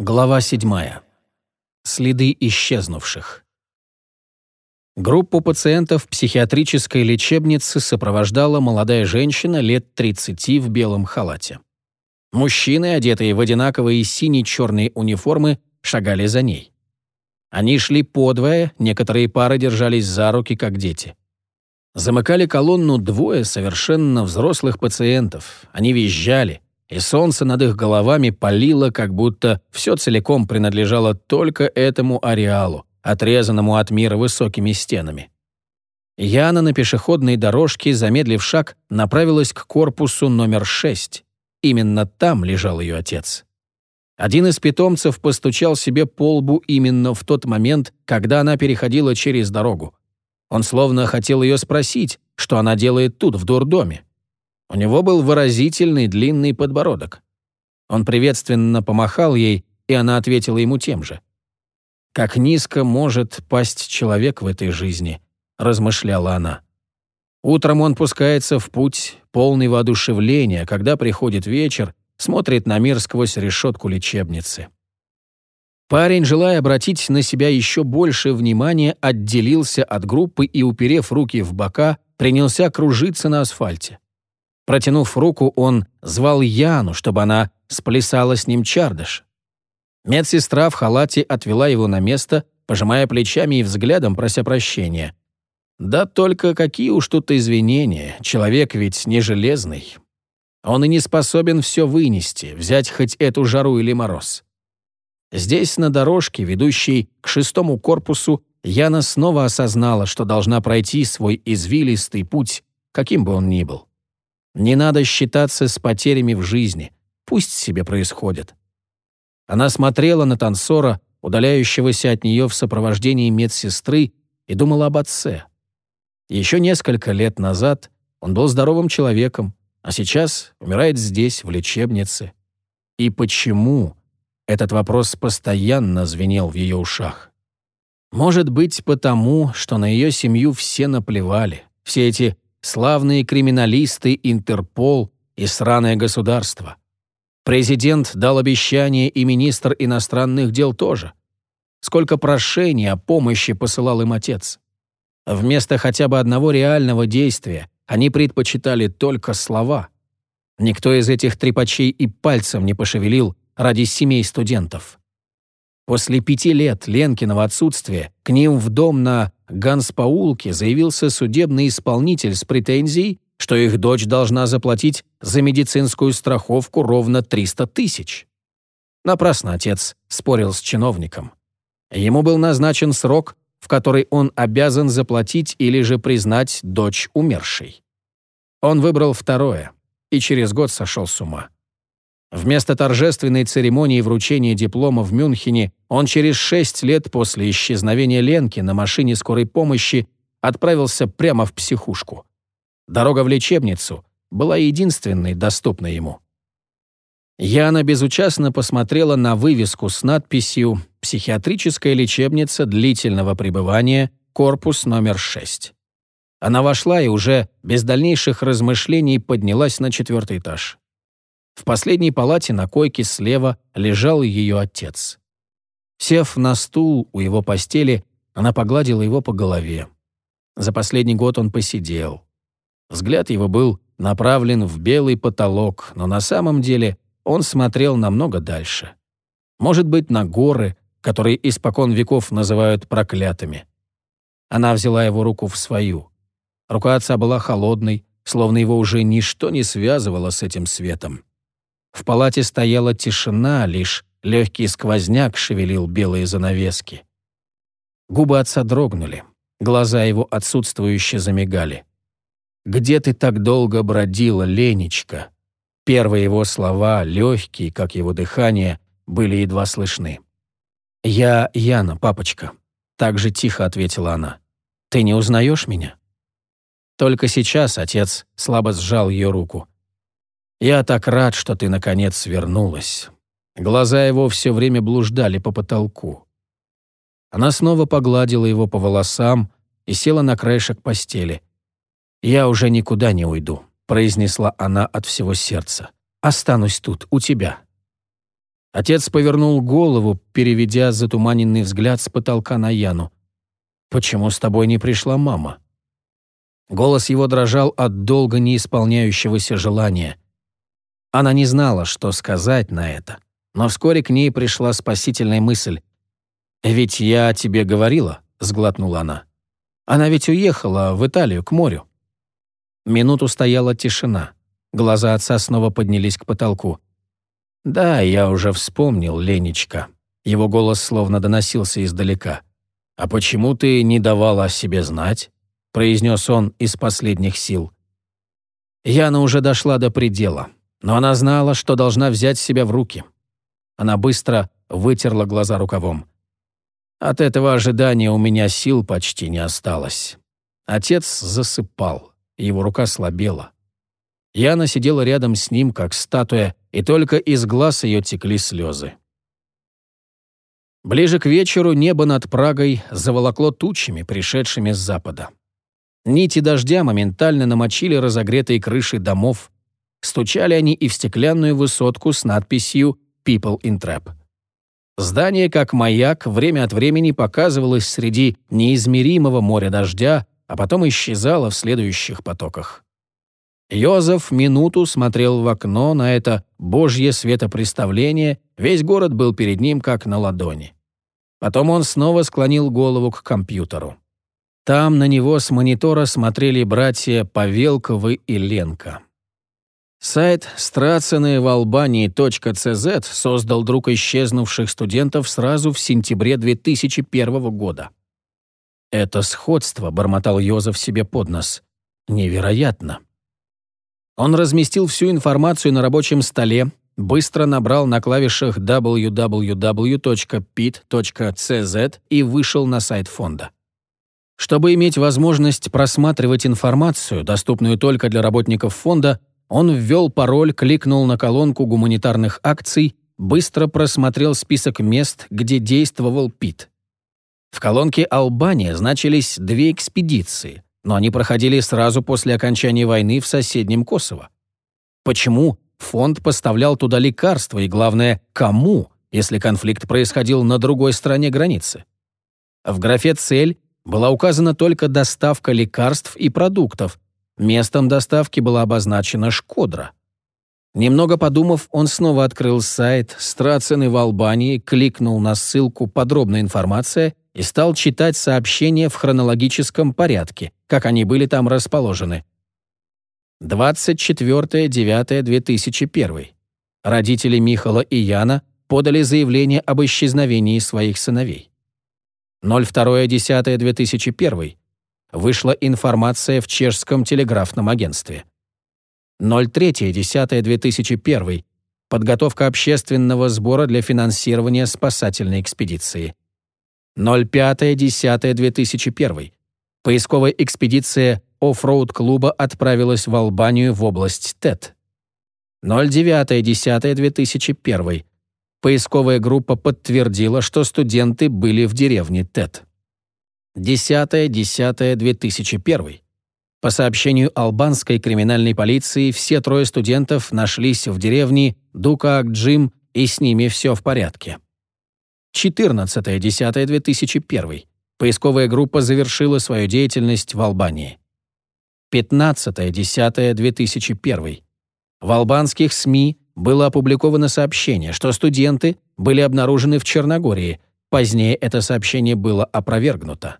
Глава 7. Следы исчезнувших. Группу пациентов психиатрической лечебницы сопровождала молодая женщина лет 30 в белом халате. Мужчины, одетые в одинаковые сине-черные униформы, шагали за ней. Они шли подвое, некоторые пары держались за руки, как дети. Замыкали колонну двое совершенно взрослых пациентов. Они визжали, и солнце над их головами палило, как будто все целиком принадлежало только этому ареалу, отрезанному от мира высокими стенами. Яна на пешеходной дорожке, замедлив шаг, направилась к корпусу номер 6. Именно там лежал ее отец. Один из питомцев постучал себе по лбу именно в тот момент, когда она переходила через дорогу. Он словно хотел ее спросить, что она делает тут, в дурдоме. У него был выразительный длинный подбородок. Он приветственно помахал ей, и она ответила ему тем же. «Как низко может пасть человек в этой жизни», — размышляла она. Утром он пускается в путь, полный воодушевления, когда приходит вечер, смотрит на мир сквозь решетку лечебницы. Парень, желая обратить на себя еще больше внимания, отделился от группы и, уперев руки в бока, принялся кружиться на асфальте. Протянув руку, он звал Яну, чтобы она сплясала с ним чардыш. Медсестра в халате отвела его на место, пожимая плечами и взглядом, прося прощения. Да только какие уж тут извинения, человек ведь не железный. Он и не способен все вынести, взять хоть эту жару или мороз. Здесь, на дорожке, ведущей к шестому корпусу, Яна снова осознала, что должна пройти свой извилистый путь, каким бы он ни был. Не надо считаться с потерями в жизни. Пусть себе происходит. Она смотрела на танцора, удаляющегося от нее в сопровождении медсестры, и думала об отце. Еще несколько лет назад он был здоровым человеком, а сейчас умирает здесь, в лечебнице. И почему? Этот вопрос постоянно звенел в ее ушах. Может быть, потому, что на ее семью все наплевали. Все эти славные криминалисты, Интерпол и сраное государство. Президент дал обещание, и министр иностранных дел тоже. Сколько прошений о помощи посылал им отец. Вместо хотя бы одного реального действия они предпочитали только слова. Никто из этих трепачей и пальцем не пошевелил ради семей студентов. После пяти лет Ленкиного отсутствия к ним в дом на Ганспаулке заявился судебный исполнитель с претензией, что их дочь должна заплатить за медицинскую страховку ровно 300 тысяч. Напрасно отец спорил с чиновником. Ему был назначен срок, в который он обязан заплатить или же признать дочь умершей. Он выбрал второе и через год сошел с ума. Вместо торжественной церемонии вручения диплома в Мюнхене он через шесть лет после исчезновения Ленки на машине скорой помощи отправился прямо в психушку. Дорога в лечебницу была единственной, доступной ему. Яна безучастно посмотрела на вывеску с надписью «Психиатрическая лечебница длительного пребывания, корпус номер 6». Она вошла и уже без дальнейших размышлений поднялась на четвертый этаж. В последней палате на койке слева лежал ее отец. Сев на стул у его постели, она погладила его по голове. За последний год он посидел. Взгляд его был направлен в белый потолок, но на самом деле он смотрел намного дальше. Может быть, на горы, которые испокон веков называют проклятыми. Она взяла его руку в свою. Рука отца была холодной, словно его уже ничто не связывало с этим светом. В палате стояла тишина, лишь легкий сквозняк шевелил белые занавески. Губы отца дрогнули, глаза его отсутствующе замигали. «Где ты так долго бродила, Ленечка?» Первые его слова, легкие, как его дыхание, были едва слышны. «Я Яна, папочка», — так же тихо ответила она. «Ты не узнаешь меня?» Только сейчас отец слабо сжал ее руку. «Я так рад, что ты, наконец, вернулась». Глаза его все время блуждали по потолку. Она снова погладила его по волосам и села на краешек постели. «Я уже никуда не уйду», — произнесла она от всего сердца. «Останусь тут, у тебя». Отец повернул голову, переведя затуманенный взгляд с потолка на Яну. «Почему с тобой не пришла мама?» Голос его дрожал от долго не исполняющегося желания. Она не знала, что сказать на это, но вскоре к ней пришла спасительная мысль. «Ведь я тебе говорила», — сглотнула она. «Она ведь уехала в Италию, к морю». Минуту стояла тишина. Глаза отца снова поднялись к потолку. «Да, я уже вспомнил, Ленечка». Его голос словно доносился издалека. «А почему ты не давала о себе знать?» произнес он из последних сил. Яна уже дошла до предела, но она знала, что должна взять себя в руки. Она быстро вытерла глаза рукавом. От этого ожидания у меня сил почти не осталось. Отец засыпал, его рука слабела. Яна сидела рядом с ним, как статуя, и только из глаз ее текли слезы. Ближе к вечеру небо над Прагой заволокло тучами, пришедшими с запада. Нити дождя моментально намочили разогретые крыши домов. Стучали они и в стеклянную высотку с надписью «People in Trap». Здание, как маяк, время от времени показывалось среди неизмеримого моря дождя, а потом исчезало в следующих потоках. Йозеф минуту смотрел в окно на это божье светопреставление, весь город был перед ним как на ладони. Потом он снова склонил голову к компьютеру. Там на него с монитора смотрели братья Павелковы и Ленка. Сайт страцены создал друг исчезнувших студентов сразу в сентябре 2001 года. «Это сходство», — бормотал Йозеф себе под нос. «Невероятно». Он разместил всю информацию на рабочем столе, быстро набрал на клавишах www.pit.cz и вышел на сайт фонда. Чтобы иметь возможность просматривать информацию, доступную только для работников фонда, он ввел пароль, кликнул на колонку гуманитарных акций, быстро просмотрел список мест, где действовал ПИТ. В колонке «Албания» значились две экспедиции, но они проходили сразу после окончания войны в соседнем Косово. Почему фонд поставлял туда лекарства и, главное, кому, если конфликт происходил на другой стороне границы? В графе «Цель» была указана только доставка лекарств и продуктов. Местом доставки была обозначена Шкодра. Немного подумав, он снова открыл сайт «Страцены в Албании», кликнул на ссылку «Подробная информация» и стал читать сообщения в хронологическом порядке, как они были там расположены. 24.09.2001. Родители Михала и Яна подали заявление об исчезновении своих сыновей. 02.10.2001. Вышла информация в чешском телеграфном агентстве. 03.10.2001. Подготовка общественного сбора для финансирования спасательной экспедиции. 05.10.2001. Поисковая экспедиция оффроуд-клуба отправилась в Албанию в область Тет. 09.10.2001. Поисковая группа подтвердила, что студенты были в деревне Тет. 10.10.2001. По сообщению албанской криминальной полиции, все трое студентов нашлись в деревне Дукаак-Джим, и с ними все в порядке. 14.10.2001. Поисковая группа завершила свою деятельность в Албании. 15.10.2001. В албанских СМИ было опубликовано сообщение, что студенты были обнаружены в Черногории. Позднее это сообщение было опровергнуто.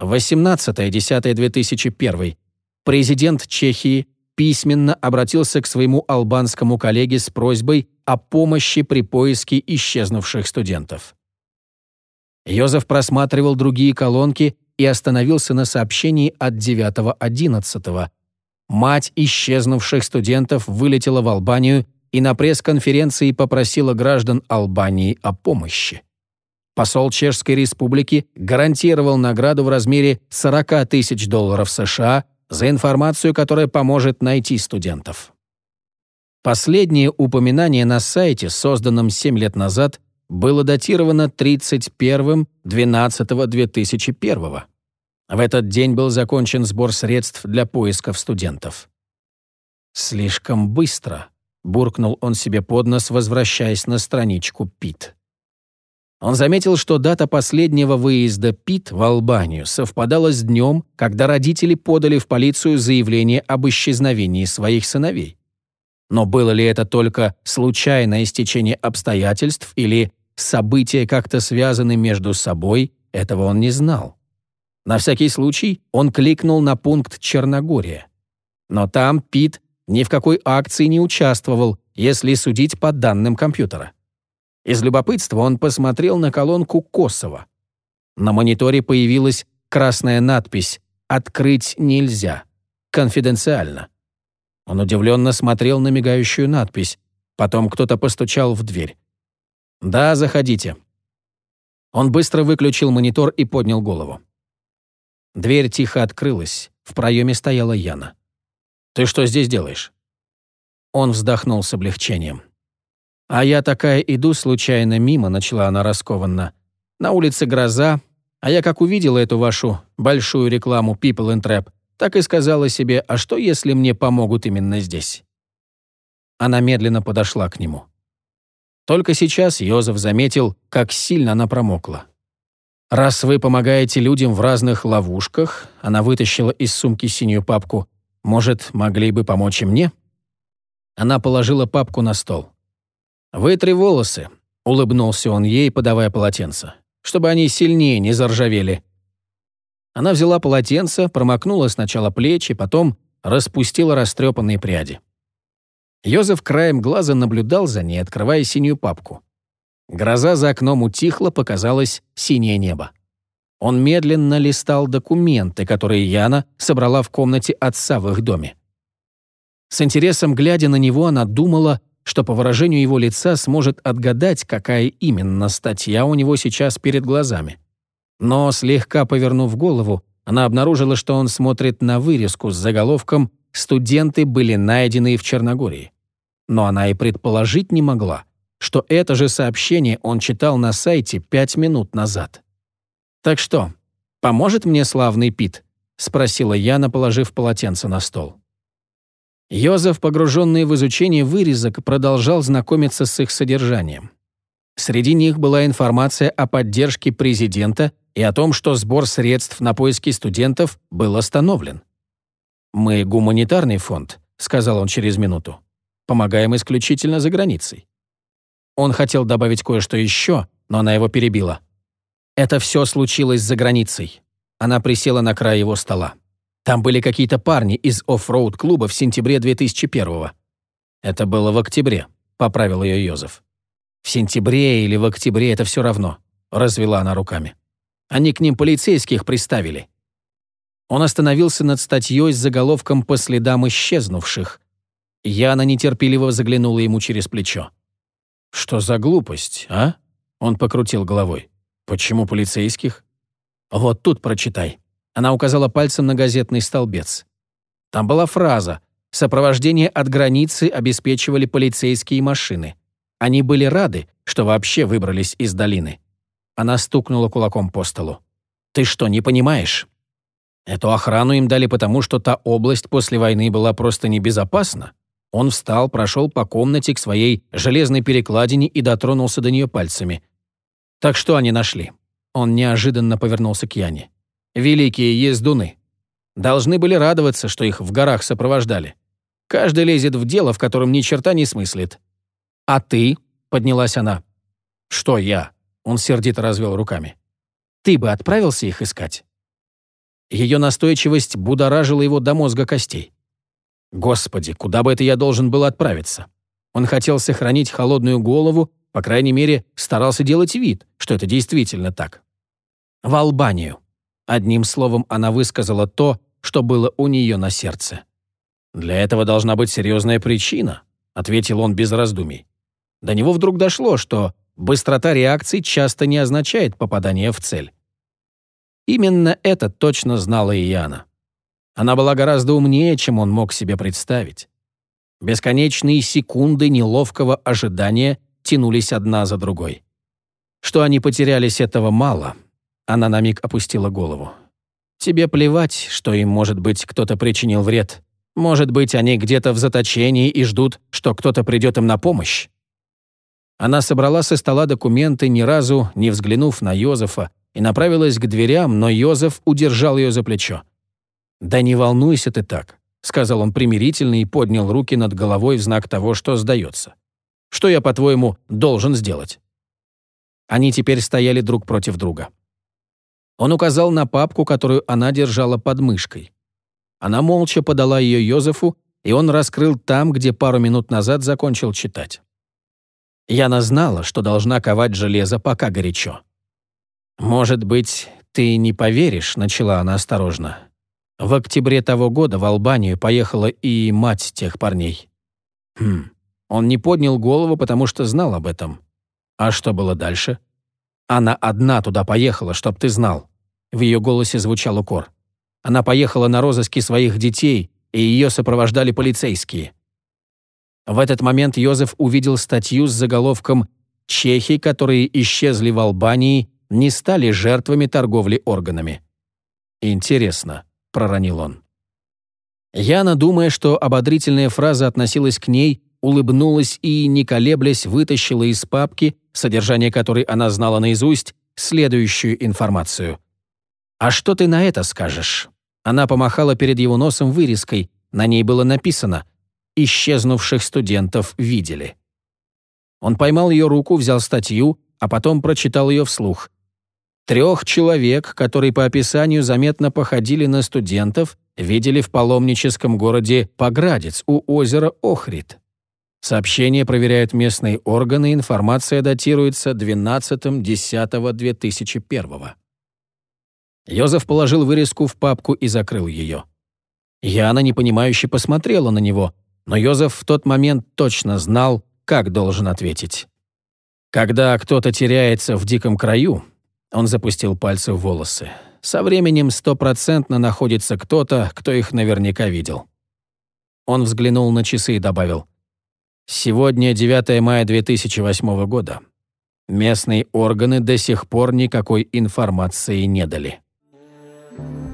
18.10.2001. Президент Чехии письменно обратился к своему албанскому коллеге с просьбой о помощи при поиске исчезнувших студентов. Йозеф просматривал другие колонки и остановился на сообщении от 9.11. Мать исчезнувших студентов вылетела в Албанию и на пресс-конференции попросила граждан Албании о помощи. Посол Чешской Республики гарантировал награду в размере 40 тысяч долларов США за информацию, которая поможет найти студентов. Последнее упоминание на сайте, созданном 7 лет назад, было датировано 31.12.2001. В этот день был закончен сбор средств для поисков студентов. Слишком быстро, буркнул он себе под нос, возвращаясь на страничку Пит. Он заметил, что дата последнего выезда Пит в Албанию совпадала с днем, когда родители подали в полицию заявление об исчезновении своих сыновей. Но было ли это только случайное стечение обстоятельств или события как-то связаны между собой, этого он не знал. На всякий случай он кликнул на пункт Черногория. Но там Пит ни в какой акции не участвовал, если судить по данным компьютера. Из любопытства он посмотрел на колонку Косово. На мониторе появилась красная надпись «Открыть нельзя. Конфиденциально». Он удивленно смотрел на мигающую надпись. Потом кто-то постучал в дверь. «Да, заходите». Он быстро выключил монитор и поднял голову. Дверь тихо открылась. В проеме стояла Яна. «Ты что здесь делаешь?» Он вздохнул с облегчением. «А я такая иду случайно мимо», — начала она раскованно. «На улице гроза, а я как увидела эту вашу большую рекламу People and Trap, так и сказала себе, а что, если мне помогут именно здесь?» Она медленно подошла к нему. Только сейчас Йозеф заметил, как сильно она промокла. «Раз вы помогаете людям в разных ловушках», она вытащила из сумки синюю папку, «может, могли бы помочь и мне?» Она положила папку на стол. «Вытри волосы», — улыбнулся он ей, подавая полотенце, «чтобы они сильнее не заржавели». Она взяла полотенце, промокнула сначала плечи, потом распустила растрепанные пряди. Йозеф краем глаза наблюдал за ней, открывая синюю папку. Гроза за окном утихла, показалось синее небо. Он медленно листал документы, которые Яна собрала в комнате отца в их доме. С интересом глядя на него, она думала, что по выражению его лица сможет отгадать, какая именно статья у него сейчас перед глазами. Но, слегка повернув голову, она обнаружила, что он смотрит на вырезку с заголовком «Студенты были найдены в Черногории». Но она и предположить не могла, что это же сообщение он читал на сайте пять минут назад. «Так что, поможет мне славный Пит?» — спросила Яна, положив полотенце на стол. Йозеф, погруженный в изучение вырезок, продолжал знакомиться с их содержанием. Среди них была информация о поддержке президента и о том, что сбор средств на поиски студентов был остановлен. «Мы гуманитарный фонд», — сказал он через минуту. «Помогаем исключительно за границей». Он хотел добавить кое-что еще, но она его перебила. «Это все случилось за границей». Она присела на край его стола. Там были какие-то парни из оффроуд-клуба в сентябре 2001-го. Это было в октябре, поправил ее Йозеф. В сентябре или в октябре это все равно, развела она руками. Они к ним полицейских приставили. Он остановился над статьей с заголовком «По следам исчезнувших». Яна нетерпеливо заглянула ему через плечо. «Что за глупость, а?» Он покрутил головой. «Почему полицейских?» «Вот тут прочитай». Она указала пальцем на газетный столбец. Там была фраза «Сопровождение от границы обеспечивали полицейские машины. Они были рады, что вообще выбрались из долины». Она стукнула кулаком по столу. «Ты что, не понимаешь? Эту охрану им дали потому, что та область после войны была просто небезопасна. Он встал, прошел по комнате к своей железной перекладине и дотронулся до нее пальцами. Так что они нашли? Он неожиданно повернулся к Яне великие ездуны. Должны были радоваться, что их в горах сопровождали. Каждый лезет в дело, в котором ни черта не смыслит. «А ты?» — поднялась она. «Что я?» — он сердито развел руками. «Ты бы отправился их искать?» Ее настойчивость будоражила его до мозга костей. «Господи, куда бы это я должен был отправиться?» Он хотел сохранить холодную голову, по крайней мере, старался делать вид, что это действительно так. «В Албанию», Одним словом, она высказала то, что было у нее на сердце. «Для этого должна быть серьезная причина», — ответил он без раздумий. До него вдруг дошло, что быстрота реакций часто не означает попадание в цель. Именно это точно знала и Яна. Она была гораздо умнее, чем он мог себе представить. Бесконечные секунды неловкого ожидания тянулись одна за другой. Что они потерялись, этого мало — она на миг опустила голову. «Тебе плевать, что им, может быть, кто-то причинил вред. Может быть, они где-то в заточении и ждут, что кто-то придет им на помощь? Она собрала со стола документы, ни разу не взглянув на Йозефа, и направилась к дверям, но Йозеф удержал ее за плечо. «Да не волнуйся ты так», — сказал он примирительно и поднял руки над головой в знак того, что сдается. «Что я, по-твоему, должен сделать?» Они теперь стояли друг против друга. Он указал на папку, которую она держала под мышкой. Она молча подала ее Йозефу, и он раскрыл там, где пару минут назад закончил читать. Яна знала, что должна ковать железо, пока горячо. «Может быть, ты не поверишь», — начала она осторожно. В октябре того года в Албанию поехала и мать тех парней. Хм. Он не поднял голову, потому что знал об этом. А что было дальше? Она одна туда поехала, чтоб ты знал. В ее голосе звучал укор. Она поехала на розыски своих детей, и ее сопровождали полицейские. В этот момент Йозеф увидел статью с заголовком «Чехи, которые исчезли в Албании, не стали жертвами торговли органами». Интересно. — проронил он. Яна, думая, что ободрительная фраза относилась к ней, улыбнулась и, не колеблясь, вытащила из папки, содержание которой она знала наизусть, следующую информацию. «А что ты на это скажешь?» Она помахала перед его носом вырезкой, на ней было написано «Исчезнувших студентов видели». Он поймал ее руку, взял статью, а потом прочитал ее вслух. Трех человек, которые по описанию заметно походили на студентов, видели в паломническом городе Поградец у озера Охрид. Сообщение проверяют местные органы, информация датируется 12.10.2001. Йозеф положил вырезку в папку и закрыл ее. Яна непонимающе посмотрела на него, но Йозеф в тот момент точно знал, как должен ответить. Когда кто-то теряется в диком краю, он запустил пальцы в волосы. Со временем стопроцентно находится кто-то, кто их наверняка видел. Он взглянул на часы и добавил. Сегодня 9 мая 2008 года. Местные органы до сих пор никакой информации не дали. Thank you.